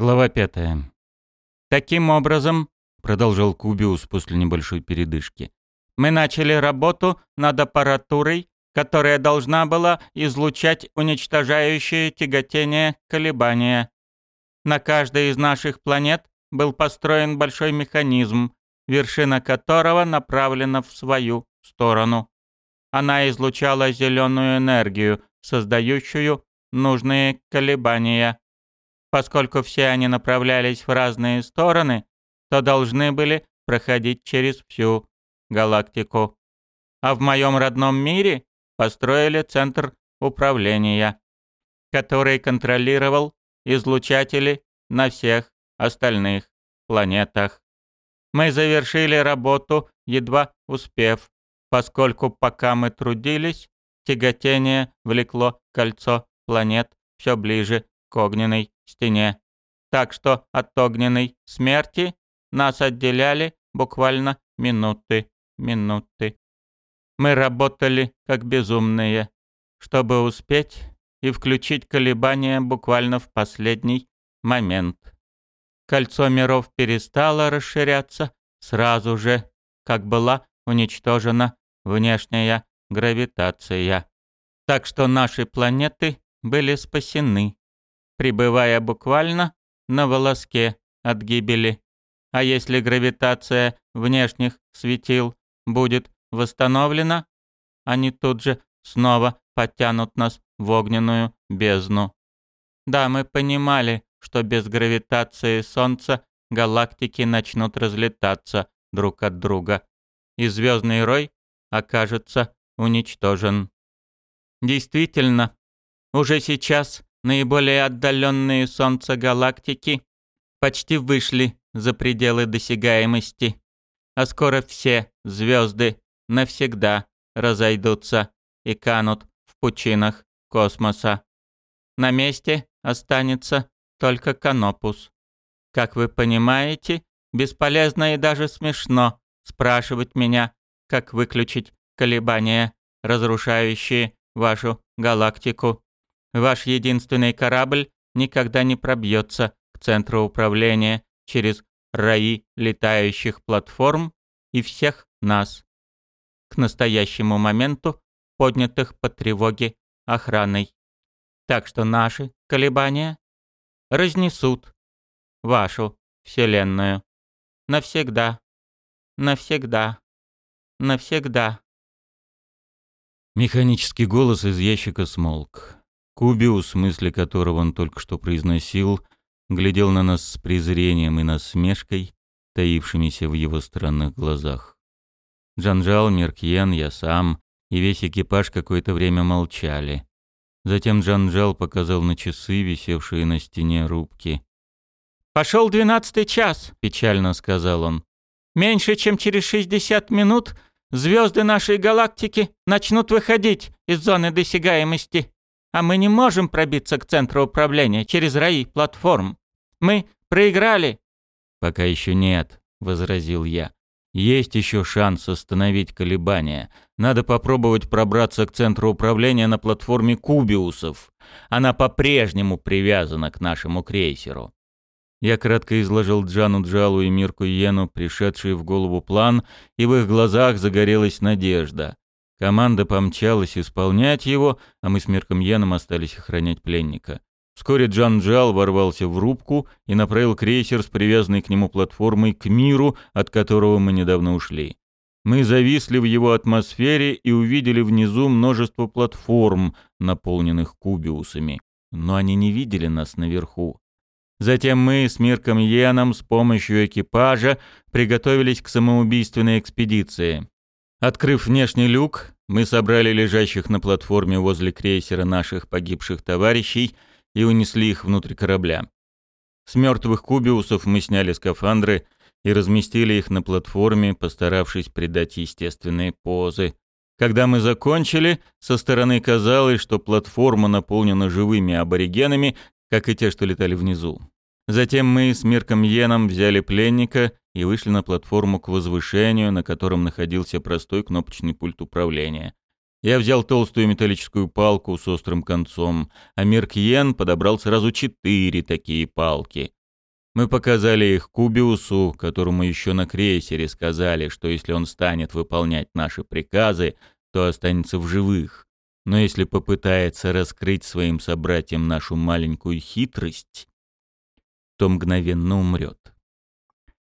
Глава пятая. Таким образом, продолжал Кубиус после небольшой передышки, мы начали работу над аппаратурой, которая должна была излучать уничтожающее тяготение колебания. На каждой из наших планет был построен большой механизм, вершина которого направлена в свою сторону. Она излучала зеленую энергию, создающую нужные колебания. Поскольку все они направлялись в разные стороны, то должны были проходить через всю галактику. А в моем родном мире построили центр управления, который контролировал излучатели на всех остальных планетах. Мы завершили работу, едва успев, поскольку пока мы трудились, тяготение влекло кольцо планет все ближе к огненной стене. Так что от огненной смерти нас отделяли буквально минуты, минуты. Мы работали как безумные, чтобы успеть и включить колебания буквально в последний момент. Кольцо миров перестало расширяться сразу же, как была уничтожена внешняя гравитация. Так что наши планеты были спасены пребывая буквально на волоске от гибели. А если гравитация внешних светил будет восстановлена, они тут же снова подтянут нас в огненную бездну. Да, мы понимали, что без гравитации Солнца галактики начнут разлетаться друг от друга, и звездный рой окажется уничтожен. Действительно, уже сейчас наиболее отдаленные Солнца галактики почти вышли за пределы досягаемости, а скоро все звезды навсегда разойдутся и канут в пучинах космоса. На месте останется только Канопус. Как вы понимаете, бесполезно и даже смешно спрашивать меня, как выключить колебания, разрушающие вашу галактику. Ваш единственный корабль никогда не пробьется к центру управления через раи летающих платформ и всех нас. К настоящему моменту поднятых по тревоге охраной. Так что наши колебания разнесут вашу Вселенную. Навсегда. Навсегда. Навсегда. Механический голос из ящика смолк. Кубиус, мысли которого он только что произносил, глядел на нас с презрением и насмешкой, таившимися в его странных глазах. Джанжал, Меркьен, я сам и весь экипаж какое-то время молчали. Затем Джанжал показал на часы, висевшие на стене рубки. «Пошел двенадцатый час», — печально сказал он. «Меньше чем через шестьдесят минут звезды нашей галактики начнут выходить из зоны досягаемости а мы не можем пробиться к центру управления через раи платформ. Мы проиграли». «Пока еще нет», — возразил я. «Есть еще шанс остановить колебания. Надо попробовать пробраться к центру управления на платформе Кубиусов. Она по-прежнему привязана к нашему крейсеру». Я кратко изложил Джану Джалу и Мирку Йену пришедший в голову план, и в их глазах загорелась надежда. Команда помчалась исполнять его, а мы с Мирком Йеном остались охранять пленника. Вскоре Джан Джал ворвался в рубку и направил крейсер с привязанной к нему платформой к миру, от которого мы недавно ушли. Мы зависли в его атмосфере и увидели внизу множество платформ, наполненных кубиусами. Но они не видели нас наверху. Затем мы с Мирком Йеном с помощью экипажа приготовились к самоубийственной экспедиции. Открыв внешний люк, мы собрали лежащих на платформе возле крейсера наших погибших товарищей и унесли их внутрь корабля. С мертвых кубиусов мы сняли скафандры и разместили их на платформе, постаравшись придать естественные позы. Когда мы закончили, со стороны казалось, что платформа наполнена живыми аборигенами, как и те, что летали внизу. Затем мы с Мирком Йеном взяли пленника и вышли на платформу к возвышению, на котором находился простой кнопочный пульт управления. Я взял толстую металлическую палку с острым концом, а Мирк Йен подобрал сразу четыре такие палки. Мы показали их Кубиусу, которому еще на крейсере сказали, что если он станет выполнять наши приказы, то останется в живых. Но если попытается раскрыть своим собратьям нашу маленькую хитрость, то мгновенно умрет.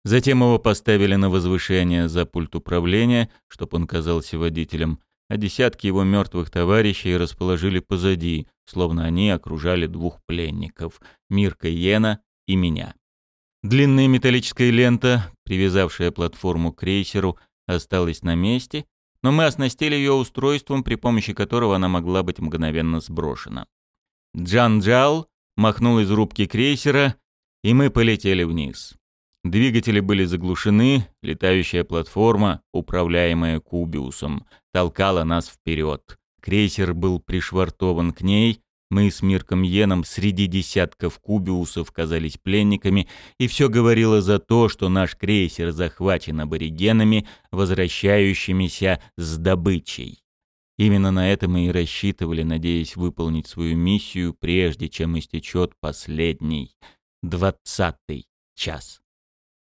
Затем его поставили на возвышение за пульт управления, чтобы он казался водителем, а десятки его мертвых товарищей расположили позади, словно они окружали двух пленников — Мирка Йена и меня. Длинная металлическая лента, привязавшая платформу к крейсеру, осталась на месте, но мы оснастили ее устройством, при помощи которого она могла быть мгновенно сброшена. Джан Джал махнул из рубки крейсера, и мы полетели вниз. Двигатели были заглушены, летающая платформа, управляемая Кубиусом, толкала нас вперед. Крейсер был пришвартован к ней, мы с Мирком Йеном среди десятков кубиусов казались пленниками, и все говорило за то, что наш крейсер захвачен аборигенами, возвращающимися с добычей. Именно на это мы и рассчитывали, надеясь выполнить свою миссию, прежде чем истечет последний, двадцатый час.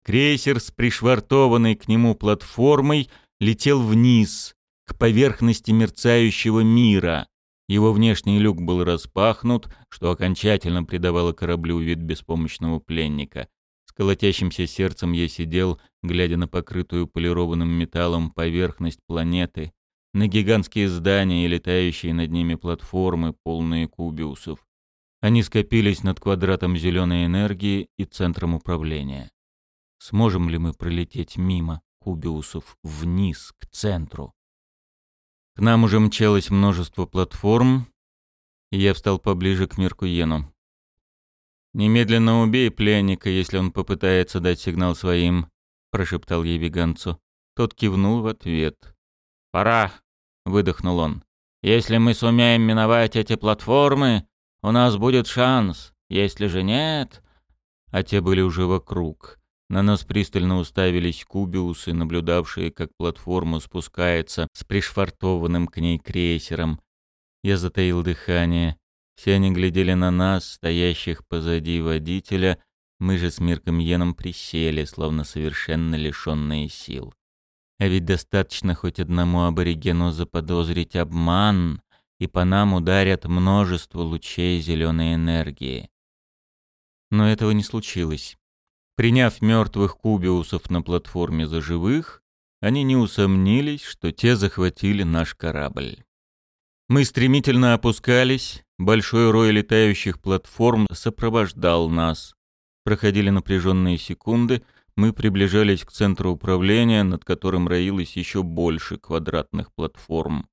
Крейсер с пришвартованной к нему платформой летел вниз, к поверхности мерцающего мира, его внешний люк был распахнут, что окончательно придавало кораблю вид беспомощного пленника. С колотящимся сердцем я сидел, глядя на покрытую полированным металлом поверхность планеты, на гигантские здания и летающие над ними платформы, полные кубиусов. Они скопились над квадратом зеленой энергии и центром управления. Сможем ли мы пролететь мимо кубиусов вниз, к центру? К нам уже мчалось множество платформ, и я встал поближе к Миркуену. «Немедленно убей пленника, если он попытается дать сигнал своим», — прошептал я веганцу. Тот кивнул в ответ. «Пора», — выдохнул он. «Если мы сумеем миновать эти платформы, у нас будет шанс. Если же нет...» А те были уже вокруг. На нас пристально уставились кубиусы, наблюдавшие, как платформа спускается с пришвартованным к ней крейсером. Я затаил дыхание. Все они глядели на нас, стоящих позади водителя. Мы же с Мирком Йеном присели, словно совершенно лишенные сил. А ведь достаточно хоть одному аборигену заподозрить обман, и по нам ударят множество лучей зеленой энергии. Но этого не случилось. Приняв мертвых кубиусов на платформе за живых, они не усомнились, что те захватили наш корабль. Мы стремительно опускались, большой рой летающих платформ сопровождал нас. Проходили напряженные секунды, мы приближались к центру управления, над которым роилось еще больше квадратных платформ.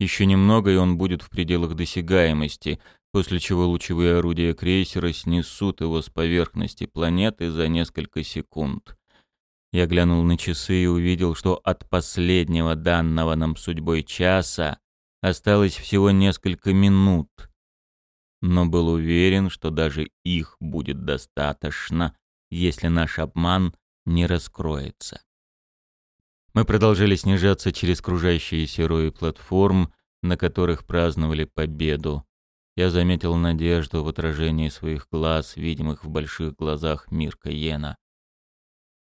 Еще немного, и он будет в пределах досягаемости, после чего лучевые орудия крейсера снесут его с поверхности планеты за несколько секунд. Я глянул на часы и увидел, что от последнего данного нам судьбой часа осталось всего несколько минут. Но был уверен, что даже их будет достаточно, если наш обман не раскроется. Мы продолжали снижаться через кружащиеся рои платформ, на которых праздновали победу. Я заметил надежду в отражении своих глаз, видимых в больших глазах Мирка Йена.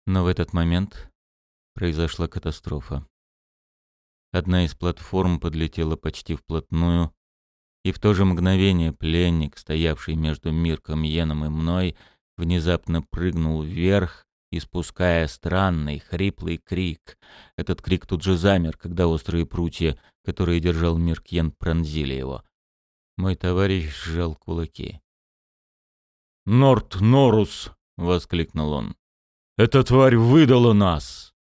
Но в этот момент произошла катастрофа. Одна из платформ подлетела почти вплотную, и в то же мгновение пленник, стоявший между Мирком Йеном и мной, внезапно прыгнул вверх, испуская странный, хриплый крик. Этот крик тут же замер, когда острые прутья, которые держал Мирк Йен, пронзили его. Мой товарищ сжал кулаки. «Норт Норус!» — воскликнул он. «Эта тварь выдала нас!»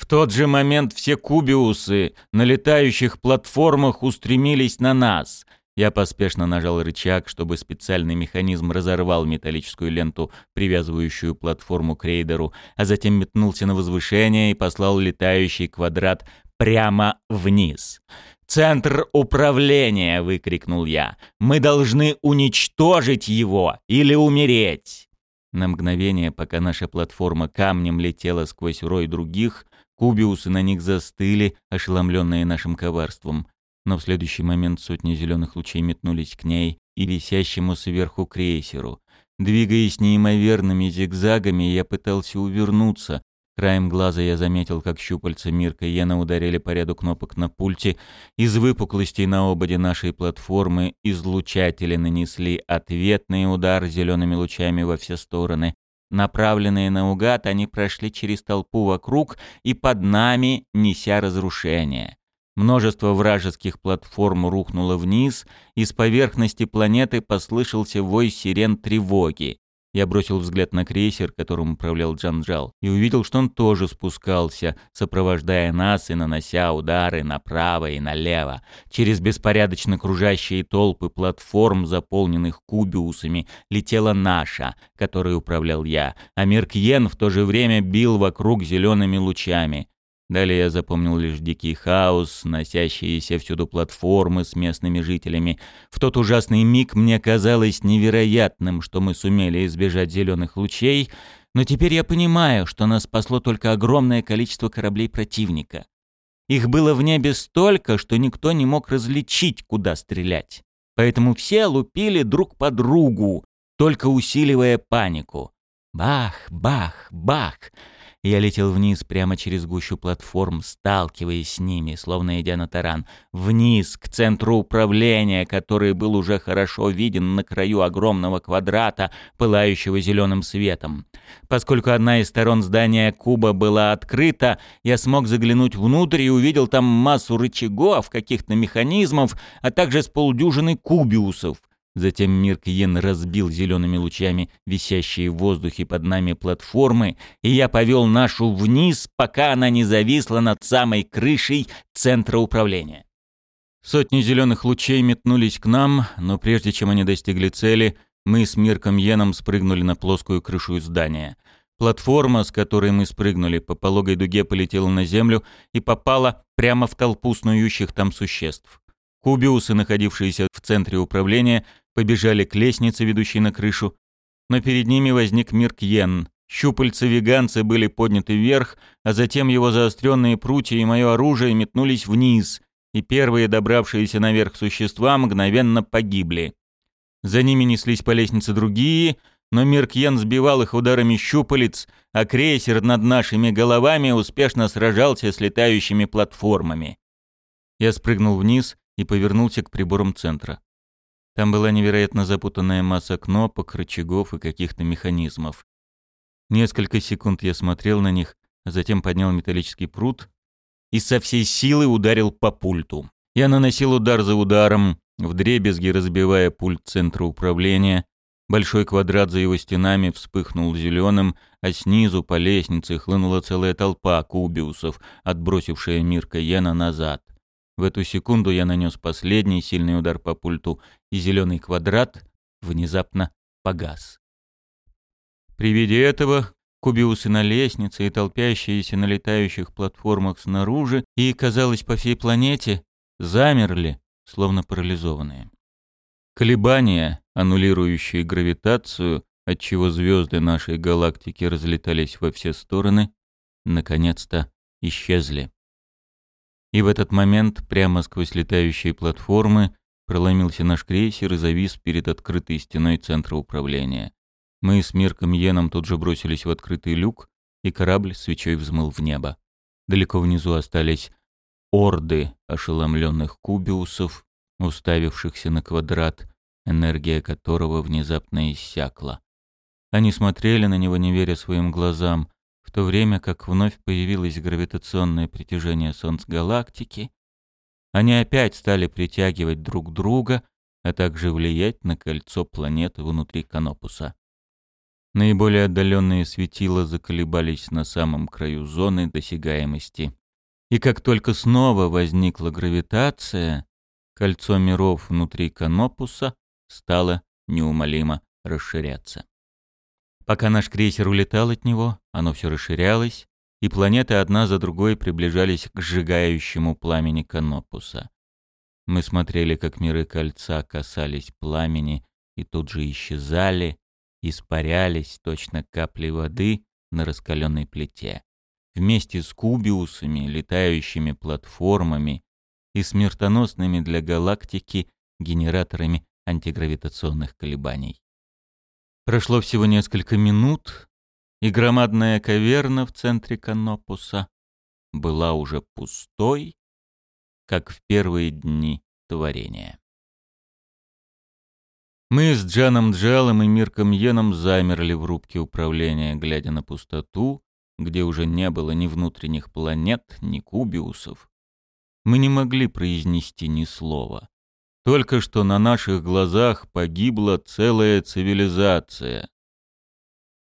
В тот же момент все кубиусы на летающих платформах устремились на нас. Я поспешно нажал рычаг, чтобы специальный механизм разорвал металлическую ленту, привязывающую платформу к рейдеру, а затем метнулся на возвышение и послал летающий квадрат прямо вниз. «Центр управления!» — выкрикнул я. «Мы должны уничтожить его или умереть!» На мгновение, пока наша платформа камнем летела сквозь рой других, кубиусы на них застыли, ошеломленные нашим коварством. Но в следующий момент сотни зеленых лучей метнулись к ней и висящему сверху крейсеру. Двигаясь неимоверными зигзагами, я пытался увернуться. Краем глаза я заметил, как щупальца Мирка и Йена ударили по ряду кнопок на пульте. Из выпуклостей на ободе нашей платформы излучатели нанесли ответный удар зелеными лучами во все стороны. Направленные наугад, они прошли через толпу вокруг и под нами, неся разрушение. Множество вражеских платформ рухнуло вниз, и с поверхности планеты послышался вой сирен тревоги. Я бросил взгляд на крейсер, которым управлял Джанжал, и увидел, что он тоже спускался, сопровождая нас и нанося удары направо и налево. Через беспорядочно кружащие толпы платформ, заполненных кубиусами, летела наша, которой управлял я, а Меркьен в то же время бил вокруг зелеными лучами. Далее я запомнил лишь дикий хаос, носящиеся всюду платформы с местными жителями. В тот ужасный миг мне казалось невероятным, что мы сумели избежать зеленых лучей, но теперь я понимаю, что нас спасло только огромное количество кораблей противника. Их было в небе столько, что никто не мог различить, куда стрелять. Поэтому все лупили друг по другу, только усиливая панику. Бах, бах, бах. Я летел вниз прямо через гущу платформ, сталкиваясь с ними, словно идя на таран. Вниз, к центру управления, который был уже хорошо виден на краю огромного квадрата, пылающего зеленым светом. Поскольку одна из сторон здания куба была открыта, я смог заглянуть внутрь и увидел там массу рычагов, каких-то механизмов, а также с полдюжины кубиусов. Затем Миркиен разбил зелеными лучами висящие в воздухе под нами платформы, и я повел нашу вниз, пока она не зависла над самой крышей центра управления. Сотни зеленых лучей метнулись к нам, но прежде чем они достигли цели, мы с Мирком Йеном спрыгнули на плоскую крышу здания. Платформа, с которой мы спрыгнули, по пологой дуге полетела на землю и попала прямо в толпу снующих там существ. Кубиусы, находившиеся в центре управления, побежали к лестнице, ведущей на крышу, но перед ними возник Миркьен. Щупальца веганца были подняты вверх, а затем его заостренные прутья и мое оружие метнулись вниз, и первые добравшиеся наверх существа мгновенно погибли. За ними неслись по лестнице другие, но Миркьен сбивал их ударами щупалец, а крейсер над нашими головами успешно сражался с летающими платформами. Я спрыгнул вниз и повернулся к приборам центра. Там была невероятно запутанная масса кнопок, рычагов и каких-то механизмов. Несколько секунд я смотрел на них, а затем поднял металлический прут и со всей силы ударил по пульту. Я наносил удар за ударом, вдребезги разбивая пульт центра управления. Большой квадрат за его стенами вспыхнул зеленым, а снизу по лестнице хлынула целая толпа кубиусов, отбросившая мир Каена назад. В эту секунду я нанес последний сильный удар по пульту, и зеленый квадрат внезапно погас. При виде этого кубиусы на лестнице и толпящиеся на летающих платформах снаружи и, казалось, по всей планете, замерли, словно парализованные. Колебания, аннулирующие гравитацию, отчего звезды нашей галактики разлетались во все стороны, наконец-то исчезли. И в этот момент прямо сквозь летающие платформы проломился наш крейсер и завис перед открытой стеной центра управления. Мы с Мирком Йеном тут же бросились в открытый люк, и корабль свечой взмыл в небо. Далеко внизу остались орды ошеломленных кубиусов, уставившихся на квадрат, энергия которого внезапно иссякла. Они смотрели на него, не веря своим глазам, в то время как вновь появилось гравитационное притяжение Солнц галактики, они опять стали притягивать друг друга, а также влиять на кольцо планеты внутри Канопуса. Наиболее отдаленные светила заколебались на самом краю зоны досягаемости. И как только снова возникла гравитация, кольцо миров внутри Канопуса стало неумолимо расширяться. Пока наш крейсер улетал от него, оно все расширялось, и планеты одна за другой приближались к сжигающему пламени Канопуса. Мы смотрели, как миры кольца касались пламени и тут же исчезали, испарялись точно капли воды на раскаленной плите. Вместе с кубиусами, летающими платформами и смертоносными для галактики генераторами антигравитационных колебаний. Прошло всего несколько минут, и громадная каверна в центре Канопуса была уже пустой, как в первые дни творения. Мы с Джаном Джалом и Мирком Йеном замерли в рубке управления, глядя на пустоту, где уже не было ни внутренних планет, ни кубиусов. Мы не могли произнести ни слова. Только что на наших глазах погибла целая цивилизация.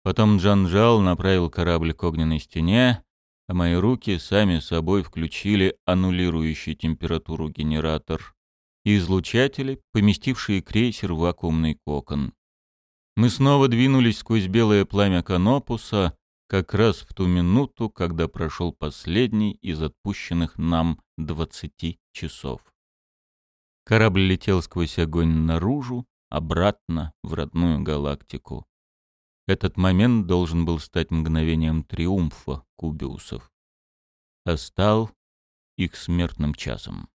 Потом Джанжал направил корабль к огненной стене, а мои руки сами собой включили аннулирующий температуру генератор и излучатели, поместившие крейсер в вакуумный кокон. Мы снова двинулись сквозь белое пламя Канопуса, как раз в ту минуту, когда прошел последний из отпущенных нам двадцати часов. Корабль летел сквозь огонь наружу, обратно в родную галактику. Этот момент должен был стать мгновением триумфа кубиусов, а стал их смертным часом.